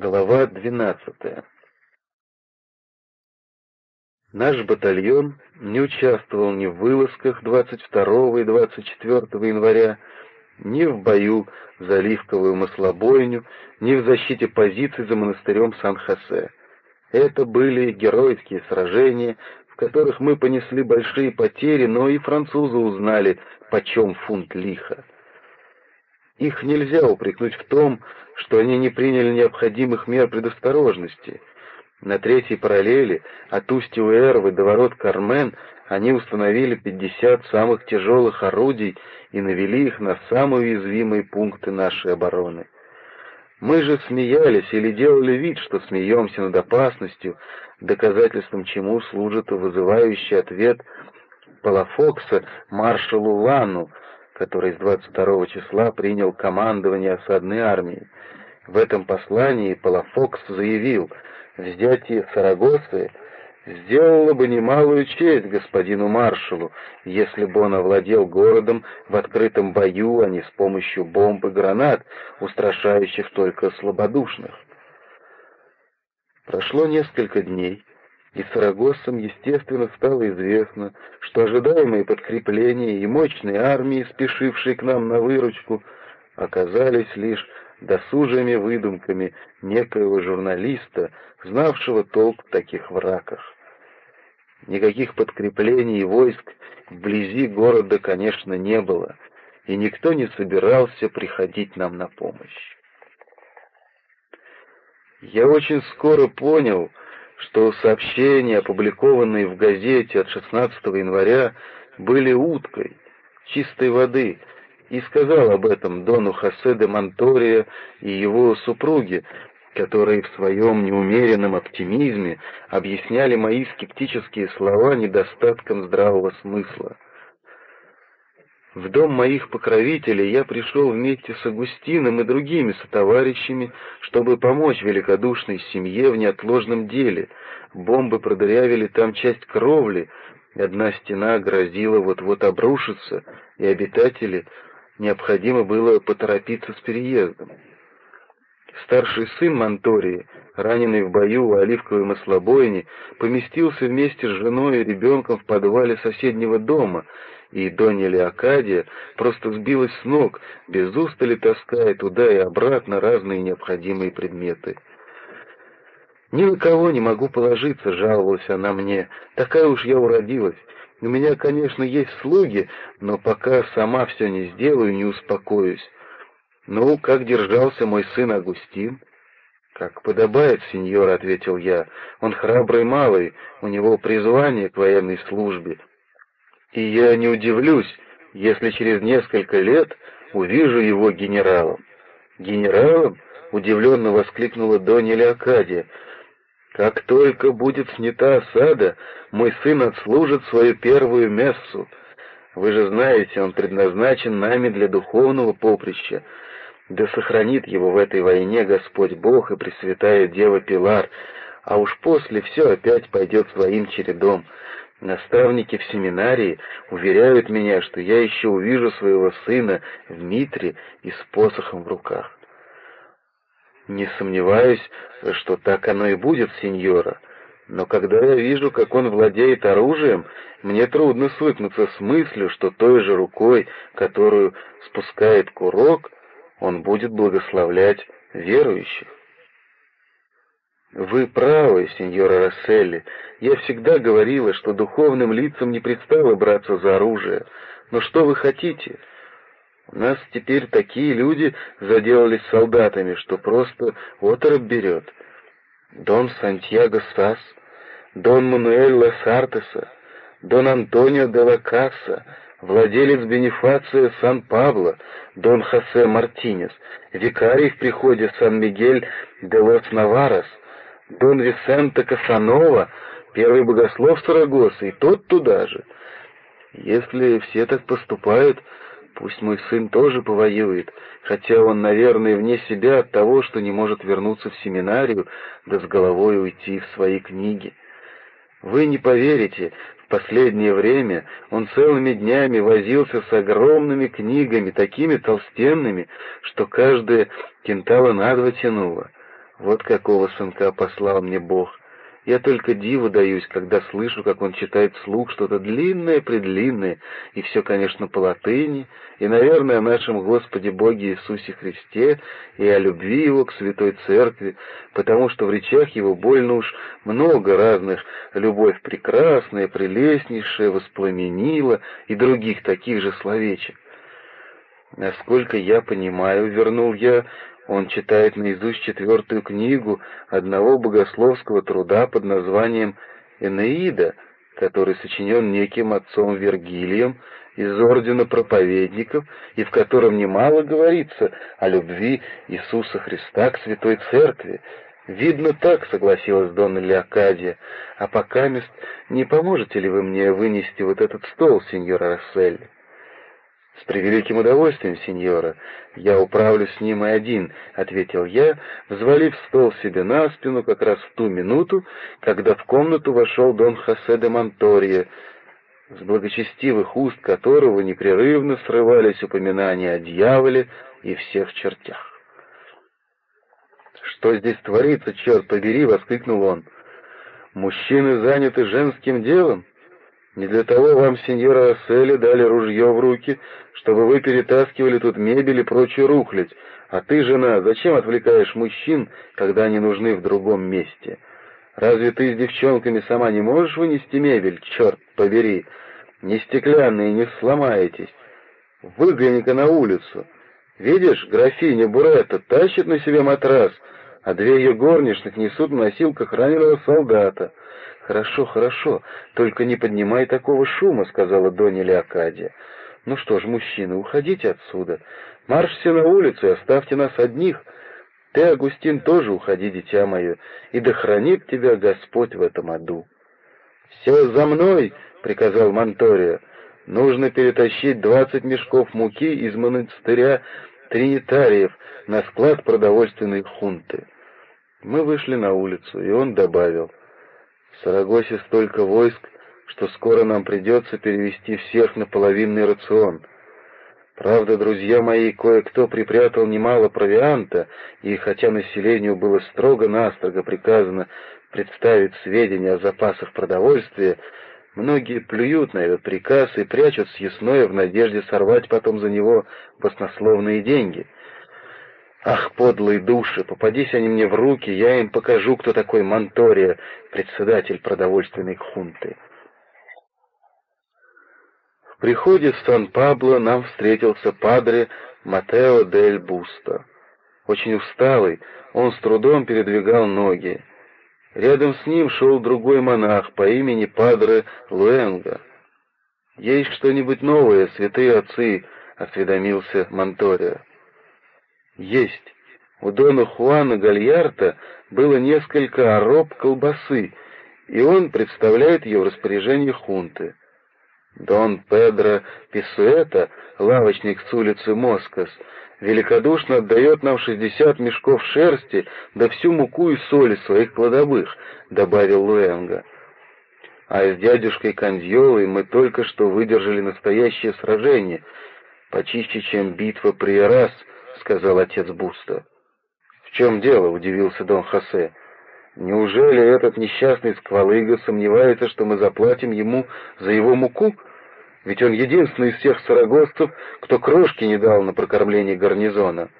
Глава 12. Наш батальон не участвовал ни в вылазках 22 и 24 января, ни в бою за Оливковую маслобойню, ни в защите позиций за монастырем Сан-Хосе. Это были геройские сражения, в которых мы понесли большие потери, но и французы узнали, почем фунт лиха. Их нельзя упрекнуть в том, что они не приняли необходимых мер предосторожности. На третьей параллели от устья Уэрвы до ворот Кармен они установили 50 самых тяжелых орудий и навели их на самые уязвимые пункты нашей обороны. Мы же смеялись или делали вид, что смеемся над опасностью, доказательством чему служит вызывающий ответ Палафокса маршалу Лану, который с 22 числа принял командование осадной армией. В этом послании Палафокс заявил, взятие Сарагосы сделало бы немалую честь господину маршалу, если бы он овладел городом в открытом бою, а не с помощью бомб и гранат, устрашающих только слабодушных. Прошло несколько дней, и Сарагоссам, естественно, стало известно, что ожидаемые подкрепления и мощные армии, спешившие к нам на выручку, оказались лишь досужими выдумками некоего журналиста, знавшего толк в таких враках. Никаких подкреплений и войск вблизи города, конечно, не было, и никто не собирался приходить нам на помощь. Я очень скоро понял, что сообщения, опубликованные в газете от 16 января, были уткой чистой воды, и сказал об этом Дону Хосе де Монтория и его супруге, которые в своем неумеренном оптимизме объясняли мои скептические слова недостатком здравого смысла. В дом моих покровителей я пришел вместе с Агустином и другими сотоварищами, чтобы помочь великодушной семье в неотложном деле. Бомбы продырявили там часть кровли, одна стена грозила вот-вот обрушиться, и обитатели необходимо было поторопиться с переездом. Старший сын Монтории, раненый в бою у оливковой маслобойни, поместился вместе с женой и ребенком в подвале соседнего дома, и Донья Леокадия просто сбилась с ног, без устали таская туда и обратно разные необходимые предметы. «Ни на кого не могу положиться», — жаловалась она мне, — «такая уж я уродилась. У меня, конечно, есть слуги, но пока сама все не сделаю, не успокоюсь. Ну, как держался мой сын Агустин? Как подобает, сеньор, ответил я. Он храбрый малый, у него призвание к военной службе. И я не удивлюсь, если через несколько лет увижу его генералом. Генералом? удивленно воскликнула Донья Леокадия. Как только будет снята осада, мой сын отслужит свою первую мессу. Вы же знаете, он предназначен нами для духовного поприща. Да сохранит его в этой войне Господь Бог и Пресвятая Дева Пилар, а уж после все опять пойдет своим чередом. Наставники в семинарии уверяют меня, что я еще увижу своего сына в митре и с посохом в руках. Не сомневаюсь, что так оно и будет, сеньора. Но когда я вижу, как он владеет оружием, мне трудно свыкнуться с мыслью, что той же рукой, которую спускает курок, он будет благословлять верующих. Вы правы, сеньора Расселли. Я всегда говорила, что духовным лицам не пристало браться за оружие. Но что вы хотите? У нас теперь такие люди заделались солдатами, что просто оторопь берет. Дон Сантьяго Сас, Дон Мануэль Ласартеса, Дон Антонио де ла Касса, владелец бенефация Сан-Пабло, Дон Хосе Мартинес, викарий в приходе Сан-Мигель де лос Наварес, Дон Висенто Касанова, первый богослов Сарагоса, и тот туда же. Если все так поступают, Пусть мой сын тоже повоюет, хотя он, наверное, вне себя от того, что не может вернуться в семинарию, да с головой уйти в свои книги. Вы не поверите, в последнее время он целыми днями возился с огромными книгами, такими толстенными, что каждая кентала на тянула. Вот какого сынка послал мне Бог. Я только диву даюсь, когда слышу, как он читает вслух что-то длинное-предлинное, и все, конечно, по латыни, и, наверное, о нашем Господе Боге Иисусе Христе и о любви Его к Святой Церкви, потому что в речах Его больно уж много разных «любовь прекрасная, прелестнейшая, воспламенила» и других таких же словечек. Насколько я понимаю, вернул я, он читает наизусть четвертую книгу одного богословского труда под названием «Энеида», который сочинен неким отцом Вергилием из ордена проповедников, и в котором немало говорится о любви Иисуса Христа к Святой Церкви. «Видно так», — согласилась Донна Леокадия, — «а пока мест не поможете ли вы мне вынести вот этот стол, сеньора Расселли?» «С превеликим удовольствием, сеньора. Я управлюсь с ним и один», — ответил я, взвалив стол себе на спину как раз в ту минуту, когда в комнату вошел дон Хосе де Монторье, с благочестивых уст которого непрерывно срывались упоминания о дьяволе и всех чертях. «Что здесь творится, черт побери!» — воскликнул он. «Мужчины заняты женским делом?» Не для того вам, сеньора Асселли, дали ружье в руки, чтобы вы перетаскивали тут мебель и прочую рухлядь. А ты, жена, зачем отвлекаешь мужчин, когда они нужны в другом месте? Разве ты с девчонками сама не можешь вынести мебель, черт побери? Не стеклянные, не сломаетесь. Выгляни-ка на улицу. Видишь, графиня Буретта тащит на себе матрас, а две ее горничных несут на носилках раненого солдата. «Хорошо, хорошо, только не поднимай такого шума», — сказала Донни Леокадия. «Ну что ж, мужчины, уходите отсюда. Марш все на улицу и оставьте нас одних. Ты, Агустин, тоже уходи, дитя мое, и да хранит тебя Господь в этом аду». «Все за мной!» — приказал Монтория. «Нужно перетащить двадцать мешков муки из монастыря Тринитариев на склад продовольственной хунты». Мы вышли на улицу, и он добавил — в Сарагосе столько войск, что скоро нам придется перевести всех на половинный рацион. Правда, друзья мои, кое-кто припрятал немало провианта, и хотя населению было строго-настрого приказано представить сведения о запасах продовольствия, многие плюют на этот приказ и прячут съестное в надежде сорвать потом за него баснословные деньги — Ах, подлые души, попадись они мне в руки, я им покажу, кто такой Монтория, председатель продовольственной хунты. В приходе в Сан-Пабло нам встретился падре Матео дель Бусто. Очень усталый, он с трудом передвигал ноги. Рядом с ним шел другой монах по имени Падре Луэнга. «Есть что-нибудь новое, святые отцы?» — осведомился Монтория. Есть. У дона Хуана Гальярта было несколько ороб колбасы, и он представляет ее в распоряжении хунты. Дон Педро Писуэта, лавочник с улицы Москос, великодушно отдает нам шестьдесят мешков шерсти да всю муку и соль из своих кладовых, — добавил Луэнга. А с дядюшкой Кандьолой мы только что выдержали настоящее сражение, почище, чем битва при Эрас —— сказал отец Буста. «В чем дело?» — удивился Дон Хосе. «Неужели этот несчастный сквалыга сомневается, что мы заплатим ему за его муку? Ведь он единственный из всех сарагосцев, кто крошки не дал на прокормление гарнизона».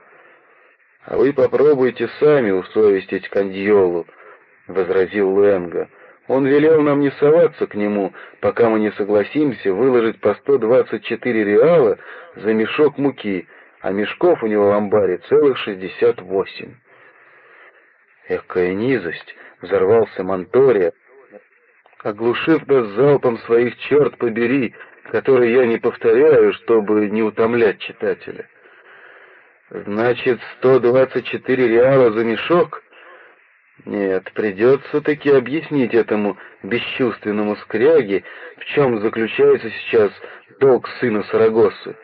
«А вы попробуйте сами усовестить Кандиолу», — возразил Луэнга. «Он велел нам не соваться к нему, пока мы не согласимся выложить по 124 реала за мешок муки, а мешков у него в амбаре целых шестьдесят восемь. Экая низость! Взорвался Монтория, оглушив нас залпом своих черт побери, которые я не повторяю, чтобы не утомлять читателя. Значит, сто двадцать четыре реала за мешок? Нет, придется таки объяснить этому бесчувственному скряге, в чем заключается сейчас долг сына Сарагосы.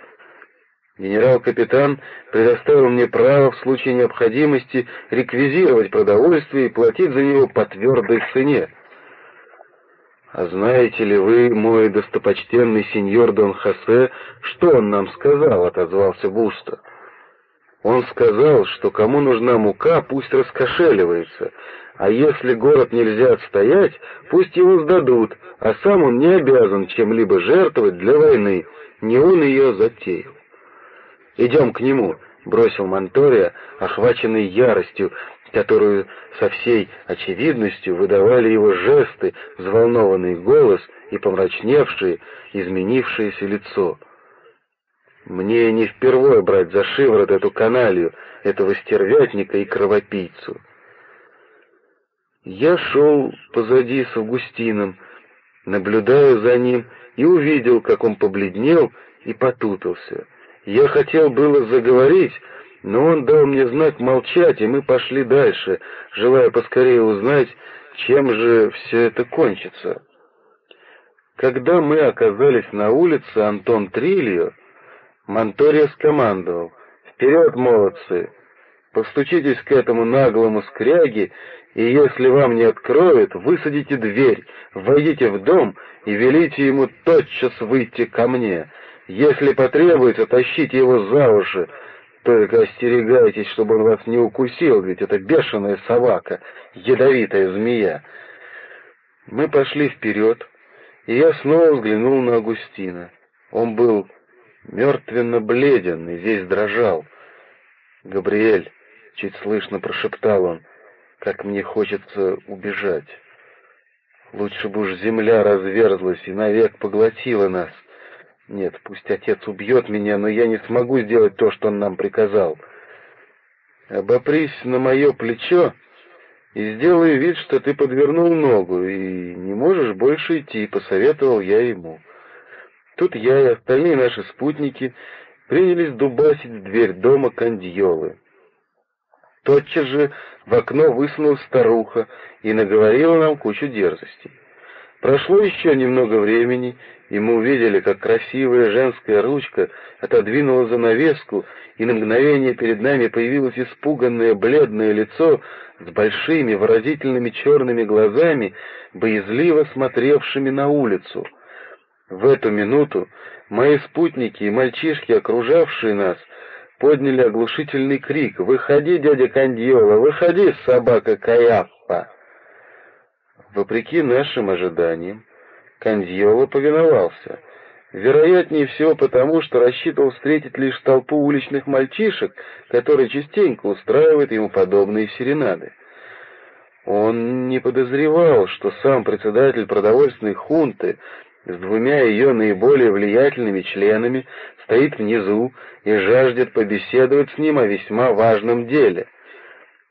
Генерал-капитан предоставил мне право в случае необходимости реквизировать продовольствие и платить за него по твердой цене. А знаете ли вы, мой достопочтенный сеньор Дон Хосе, что он нам сказал, отозвался Бусто. Он сказал, что кому нужна мука, пусть раскошеливается, а если город нельзя отстоять, пусть его сдадут, а сам он не обязан чем-либо жертвовать для войны, не он ее затеял. «Идем к нему», — бросил Монтория, охваченный яростью, которую со всей очевидностью выдавали его жесты, взволнованный голос и помрачневшее, изменившееся лицо. Мне не впервые брать за шиворот эту каналью, этого стервятника и кровопийцу. Я шел позади с Августином, наблюдая за ним, и увидел, как он побледнел и потупился. Я хотел было заговорить, но он дал мне знак молчать, и мы пошли дальше, желая поскорее узнать, чем же все это кончится. Когда мы оказались на улице Антон Трильо, Монтория скомандовал «Вперед, молодцы! Постучитесь к этому наглому скряге, и если вам не откроют, высадите дверь, войдите в дом и велите ему тотчас выйти ко мне. Если потребуется, тащите его за уши, только остерегайтесь, чтобы он вас не укусил, ведь это бешеная собака, ядовитая змея. Мы пошли вперед, и я снова взглянул на Агустина. Он был мертвенно бледен и весь дрожал. «Габриэль», — чуть слышно прошептал он, — «как мне хочется убежать. Лучше бы уж земля разверзлась и навек поглотила нас. Нет, пусть отец убьет меня, но я не смогу сделать то, что он нам приказал. Обопрись на мое плечо и сделай вид, что ты подвернул ногу и не можешь больше идти, — посоветовал я ему. Тут я и остальные наши спутники принялись дубасить в дверь дома Кандиолы. Тотчас же в окно высунулась старуха и наговорила нам кучу дерзостей. Прошло еще немного времени, и мы увидели, как красивая женская ручка отодвинула занавеску, и на мгновение перед нами появилось испуганное бледное лицо с большими выразительными черными глазами, боязливо смотревшими на улицу. В эту минуту мои спутники и мальчишки, окружавшие нас, подняли оглушительный крик «Выходи, дядя Кандиола, выходи, собака Каяффа!» Вопреки нашим ожиданиям, Кандьола повиновался. Вероятнее всего потому, что рассчитывал встретить лишь толпу уличных мальчишек, которые частенько устраивают ему подобные серенады. Он не подозревал, что сам председатель продовольственной хунты с двумя ее наиболее влиятельными членами стоит внизу и жаждет побеседовать с ним о весьма важном деле.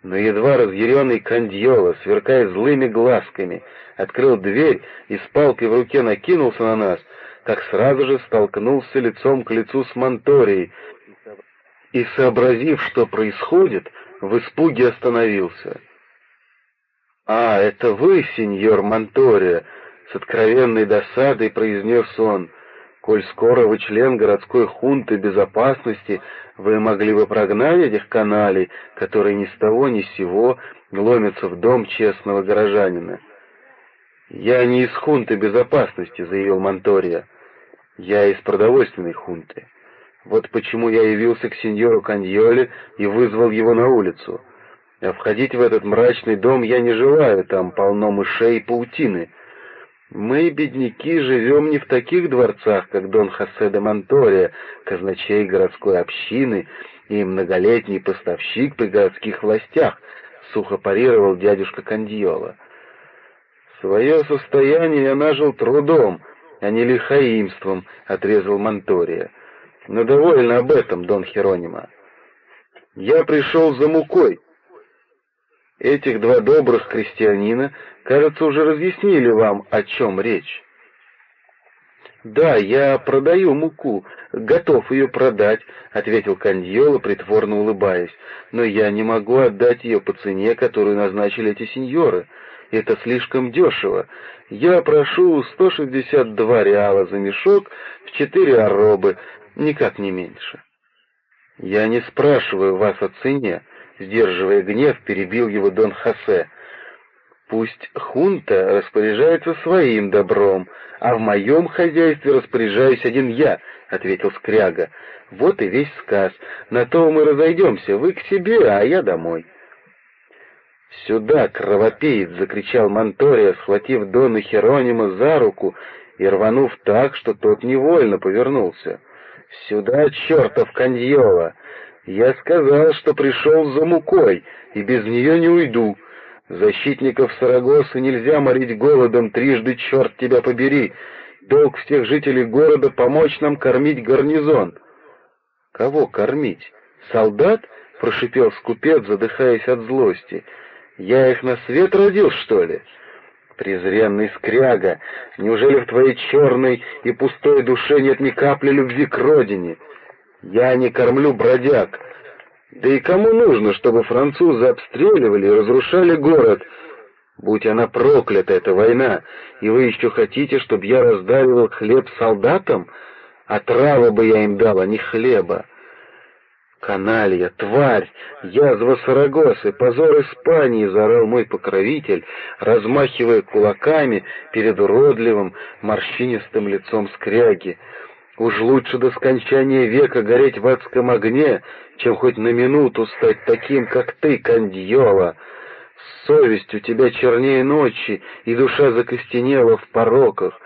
Но едва разъяренный Кандьола, сверкая злыми глазками, открыл дверь и с палкой в руке накинулся на нас, как сразу же столкнулся лицом к лицу с Монторией и, сообразив, что происходит, в испуге остановился. «А, это вы, сеньор Монтория!» — с откровенной досадой произнес он — Коль скоро вы член городской хунты безопасности, вы могли бы прогнать этих каналей, которые ни с того ни с сего ломятся в дом честного горожанина. «Я не из хунты безопасности», — заявил Монтория. «Я из продовольственной хунты. Вот почему я явился к сеньору Каньоле и вызвал его на улицу. А входить в этот мрачный дом я не желаю, там полно мышей и паутины». Мы, бедняки, живем не в таких дворцах, как Дон Хосе де Монтория, казначей городской общины и многолетний поставщик при городских властях, сухо парировал дядюшка Кандиола. Свое состояние я нажил трудом, а не лихаимством, отрезал Монтория. Но довольно об этом, Дон Херонима. Я пришел за мукой, Этих два добрых крестьянина, кажется, уже разъяснили вам, о чем речь. «Да, я продаю муку, готов ее продать», — ответил Кандьола, притворно улыбаясь. «Но я не могу отдать ее по цене, которую назначили эти сеньоры. Это слишком дешево. Я прошу 162 реала за мешок в четыре арробы, никак не меньше». «Я не спрашиваю вас о цене», Сдерживая гнев, перебил его Дон Хосе. Пусть хунта распоряжается своим добром, а в моем хозяйстве распоряжаюсь один я, — ответил Скряга. Вот и весь сказ. На то мы разойдемся, вы к себе, а я домой. «Сюда, кровопеец!» — закричал Монтория, схватив Дона Херонима за руку и рванув так, что тот невольно повернулся. «Сюда, чертов Каньола! Я сказал, что пришел за мукой, и без нее не уйду. Защитников Сарагосы нельзя морить голодом, трижды черт тебя побери. Долг всех жителей города помочь нам кормить гарнизон». «Кого кормить? Солдат?» — прошипел скупец, задыхаясь от злости. «Я их на свет родил, что ли?» презренный скряга, неужели в твоей черной и пустой душе нет ни капли любви к родине? Я не кормлю бродяг. Да и кому нужно, чтобы французы обстреливали и разрушали город? Будь она проклята, эта война, и вы еще хотите, чтобы я раздаривал хлеб солдатам? А травы бы я им дал, а не хлеба. «Каналья, тварь, язва Сарагосы, позор Испании!» — заорал мой покровитель, размахивая кулаками перед уродливым, морщинистым лицом скряги. «Уж лучше до скончания века гореть в адском огне, чем хоть на минуту стать таким, как ты, Кандьола!» Совесть у тебя чернее ночи, и душа закостенела в пороках.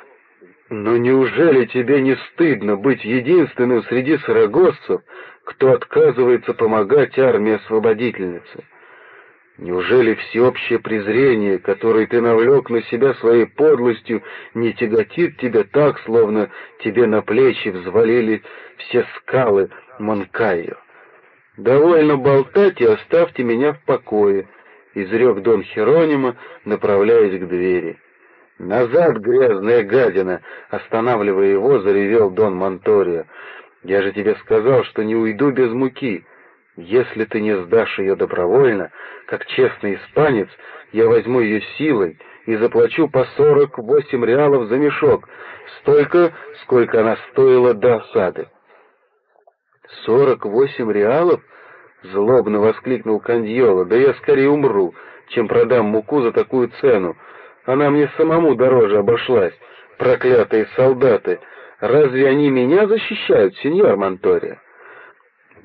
Но неужели тебе не стыдно быть единственным среди сарагоссов, кто отказывается помогать армии освободительницы? Неужели всеобщее презрение, которое ты навлек на себя своей подлостью, не тяготит тебя так, словно тебе на плечи взвалили все скалы Монкайо? «Довольно болтать и оставьте меня в покое», — изрек Дон Херонима, направляясь к двери. «Назад, грязная гадина!» — останавливая его, заревел Дон Монторио. «Я же тебе сказал, что не уйду без муки. Если ты не сдашь ее добровольно, как честный испанец, я возьму ее силой и заплачу по сорок восемь реалов за мешок, столько, сколько она стоила до осады». «Сорок восемь реалов?» — злобно воскликнул Кандьола. «Да я скорее умру, чем продам муку за такую цену. Она мне самому дороже обошлась. Проклятые солдаты! Разве они меня защищают, сеньор Монтория?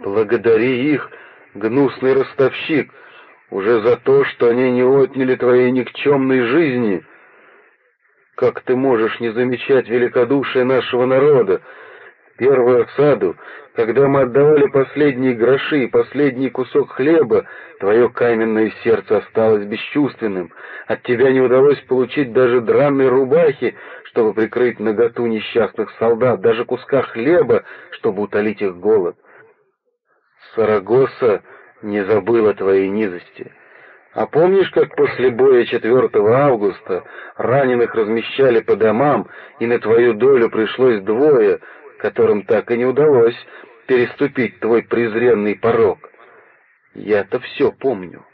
Благодари их, гнусный ростовщик, уже за то, что они не отняли твоей никчемной жизни. Как ты можешь не замечать великодушие нашего народа? Первую осаду когда мы отдавали последние гроши и последний кусок хлеба, твое каменное сердце осталось бесчувственным. От тебя не удалось получить даже драной рубахи, чтобы прикрыть наготу несчастных солдат, даже куска хлеба, чтобы утолить их голод. Сарагоса не забыла твоей низости. А помнишь, как после боя 4 августа раненых размещали по домам, и на твою долю пришлось двое, которым так и не удалось переступить твой презренный порог. Я-то все помню.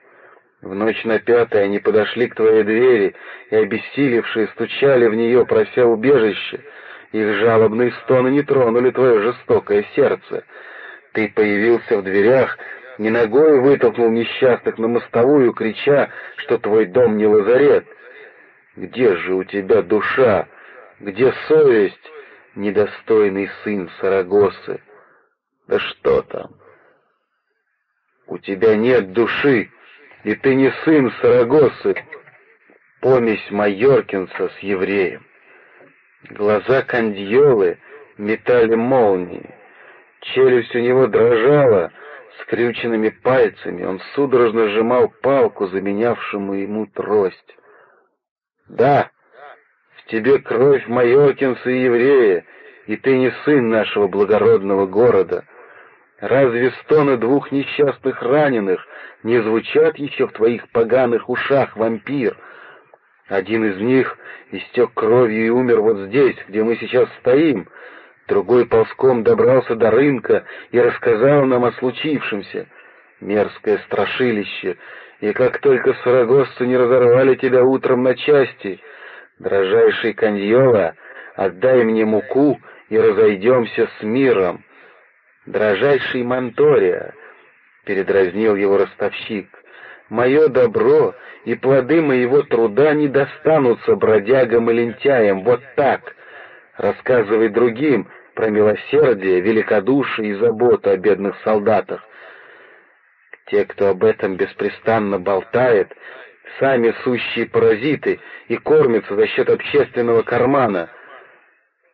В ночь на пятое они подошли к твоей двери и, обессилевшие, стучали в нее, прося убежище. Их жалобные стоны не тронули твое жестокое сердце. Ты появился в дверях, не ногой вытолкнул несчастных на мостовую, крича, что твой дом не лазарет. Где же у тебя душа? Где совесть? недостойный сын Сарагосы. Да что там? У тебя нет души, и ты не сын Сарагосы, помесь майоркинца с евреем. Глаза Кандьолы метали молнии, челюсть у него дрожала, скрюченными пальцами он судорожно сжимал палку, заменявшему ему трость. «Да, тебе кровь майоркинца и еврея, и ты не сын нашего благородного города. Разве стоны двух несчастных раненых не звучат еще в твоих поганых ушах, вампир? Один из них истек кровью и умер вот здесь, где мы сейчас стоим. Другой ползком добрался до рынка и рассказал нам о случившемся. Мерзкое страшилище, и как только сарагосцы не разорвали тебя утром на части — Дрожайший Каньола, отдай мне муку и разойдемся с миром. Дрожайший Монтория, передразнил его ростовщик, Мое добро и плоды моего труда не достанутся бродягам и лентяям, вот так. Рассказывай другим про милосердие, великодушие и заботу о бедных солдатах. Те, кто об этом беспрестанно болтает, сами сущие паразиты и кормятся за счет общественного кармана.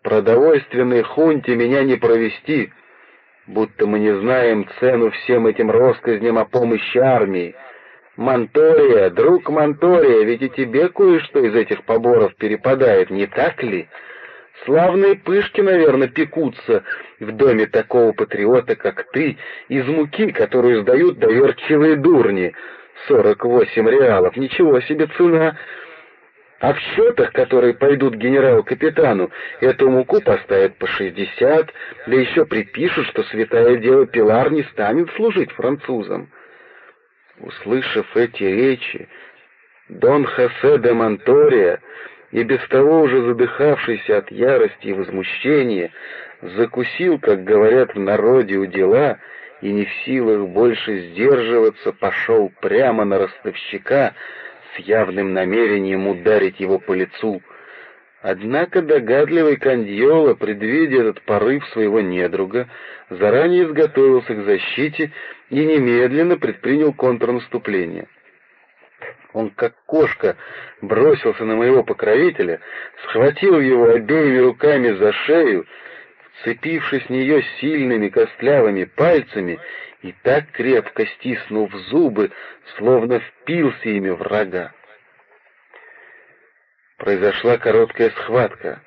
Продовольственной хунте меня не провести, будто мы не знаем цену всем этим россказням о помощи армии. Монтория, друг Монтория, ведь и тебе кое-что из этих поборов перепадает, не так ли? Славные пышки, наверное, пекутся в доме такого патриота, как ты, из муки, которую сдают доверчивые дурни. Сорок восемь реалов, ничего себе цена. А в счетах, которые пойдут генерал-капитану, эту муку поставят по шестьдесят, да еще припишут, что святая дева Пилар не станет служить французам. Услышав эти речи, Дон Хосе де Монтория, и без того уже задыхавшийся от ярости и возмущения, закусил, как говорят в народе, у дела, и не в силах больше сдерживаться, пошел прямо на ростовщика с явным намерением ударить его по лицу. Однако догадливый Кандьола, предвидя этот порыв своего недруга, заранее изготовился к защите и немедленно предпринял контрнаступление. Он, как кошка, бросился на моего покровителя, схватил его обеими руками за шею, вцепившись в нее сильными костлявыми пальцами и так крепко стиснув зубы, словно впился ими врага. Произошла короткая схватка.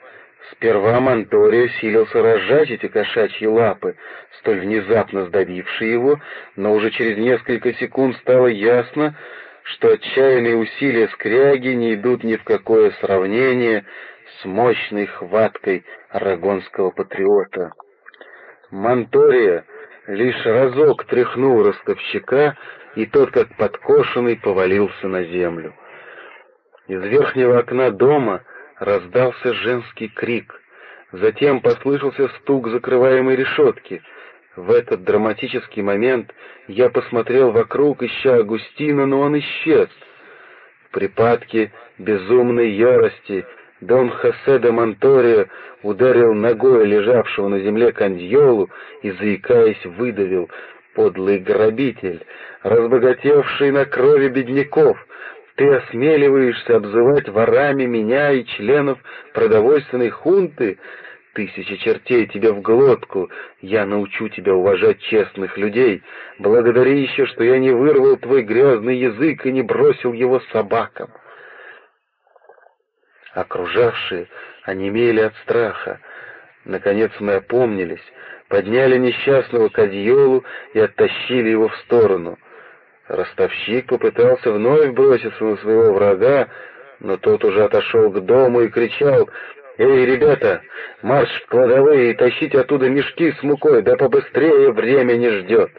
Сперва Монторио силился разжать эти кошачьи лапы, столь внезапно сдавившие его, но уже через несколько секунд стало ясно, что отчаянные усилия скряги не идут ни в какое сравнение с мощной хваткой арагонского патриота. Монтория лишь разок тряхнул ростовщика, и тот, как подкошенный, повалился на землю. Из верхнего окна дома раздался женский крик. Затем послышался стук закрываемой решетки. В этот драматический момент я посмотрел вокруг, ища Агустина, но он исчез. В припадке безумной ярости Дон Хосе де Монторио ударил ногой лежавшего на земле Кандьолу и, заикаясь, выдавил «Подлый грабитель, разбогатевший на крови бедняков, ты осмеливаешься обзывать ворами меня и членов продовольственной хунты? Тысячи чертей тебе в глотку. Я научу тебя уважать честных людей. Благодари еще, что я не вырвал твой грязный язык и не бросил его собакам. Окружавшие онемели от страха. Наконец мы опомнились, подняли несчастного Кадьолу и оттащили его в сторону. Ростовщик попытался вновь броситься на своего врага, но тот уже отошел к дому и кричал «Эй, ребята, марш в кладовые и тащите оттуда мешки с мукой, да побыстрее время не ждет!»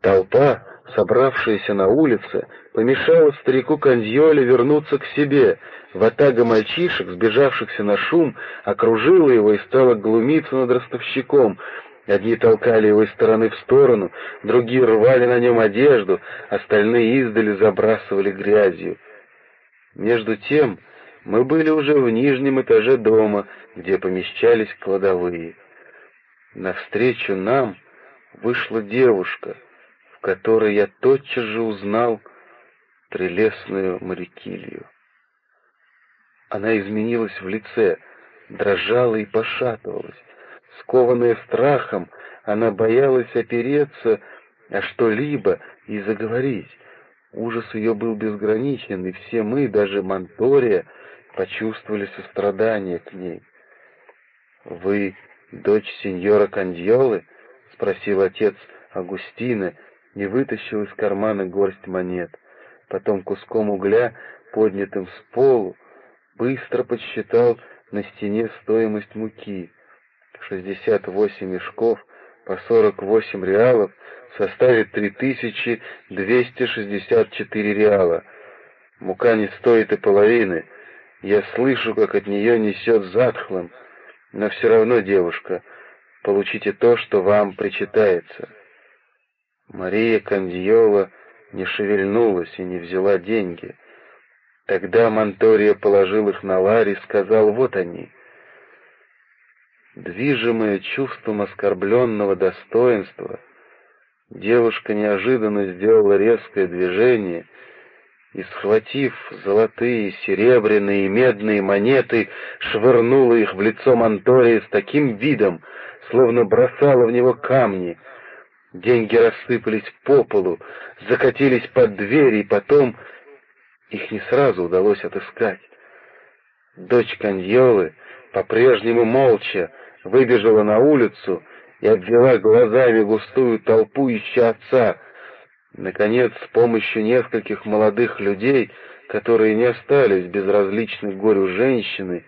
Толпа, собравшаяся на улице, помешала старику Канзьоле вернуться к себе. Ватага мальчишек, сбежавшихся на шум, окружила его и стала глумиться над ростовщиком. Одни толкали его из стороны в сторону, другие рвали на нем одежду, остальные издали забрасывали грязью. Между тем мы были уже в нижнем этаже дома, где помещались кладовые. Навстречу нам вышла девушка, в которой я тотчас же узнал прелестную Марикилью. Она изменилась в лице, дрожала и пошатывалась. Скованная страхом, она боялась опереться о что-либо и заговорить. Ужас ее был безграничен, и все мы, даже Монтория, почувствовали сострадание к ней. «Вы дочь сеньора Кандьолы?» — спросил отец Агустина и вытащил из кармана горсть монет. Потом куском угля, поднятым с полу, быстро подсчитал на стене стоимость муки. Шестьдесят восемь мешков по сорок восемь реалов составит три тысячи двести шестьдесят четыре реала. Мука не стоит и половины, я слышу, как от нее несет затхлым, но все равно, девушка, получите то, что вам причитается. Мария Кандиола не шевельнулась и не взяла деньги. Тогда Монтория положил их на ларь и сказал, вот они. Движимая чувством оскорбленного достоинства, девушка неожиданно сделала резкое движение и, схватив золотые, серебряные и медные монеты, швырнула их в лицо Монтория с таким видом, словно бросала в него камни. Деньги рассыпались по полу, закатились под дверь, и потом их не сразу удалось отыскать. Дочь Каньолы по-прежнему молча выбежала на улицу и обвела глазами густую толпу, ища отца. Наконец, с помощью нескольких молодых людей, которые не остались безразличны горю женщины,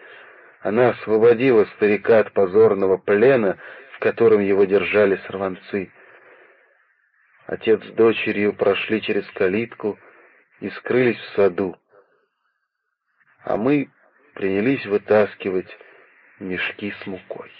она освободила старика от позорного плена, в котором его держали сорванцы. Отец с дочерью прошли через калитку и скрылись в саду. А мы принялись вытаскивать мешки с мукой.